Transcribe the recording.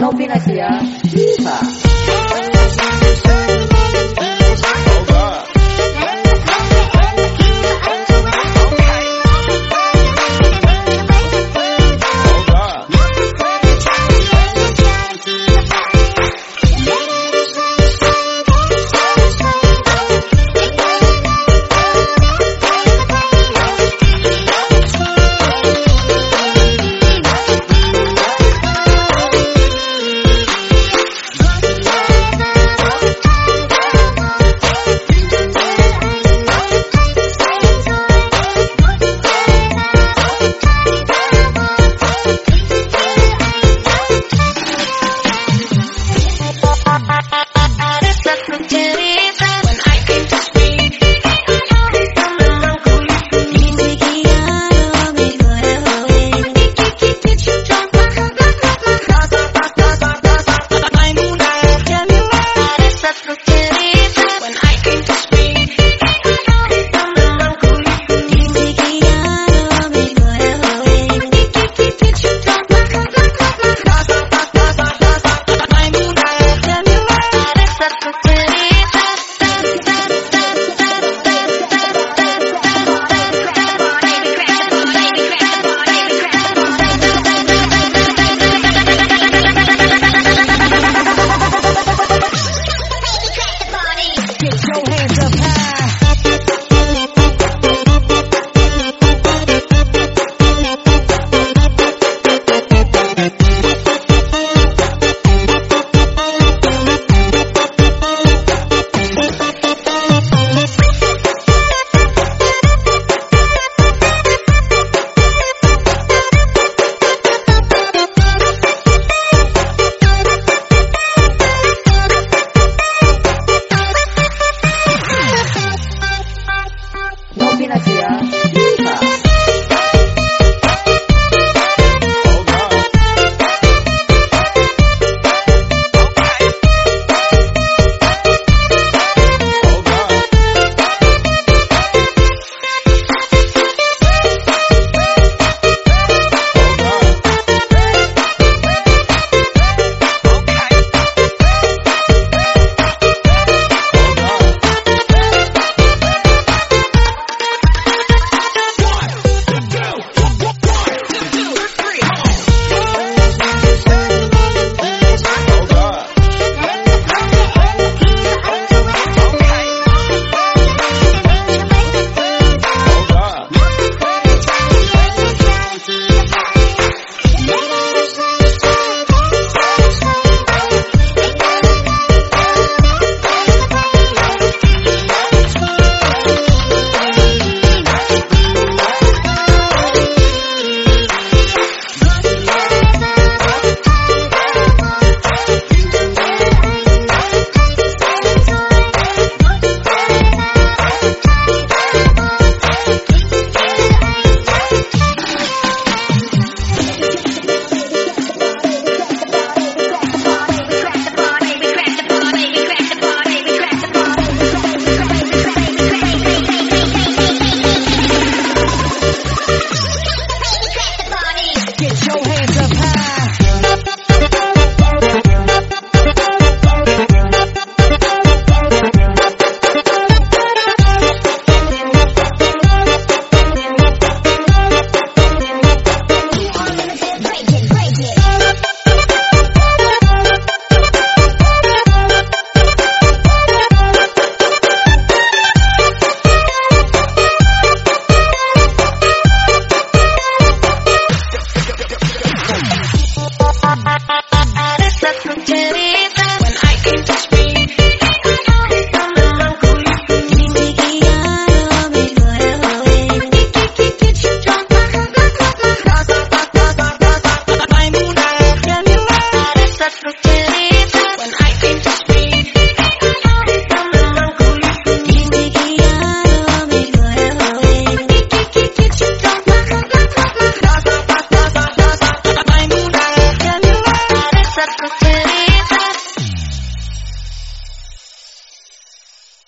Novi Nasia Yeehaw.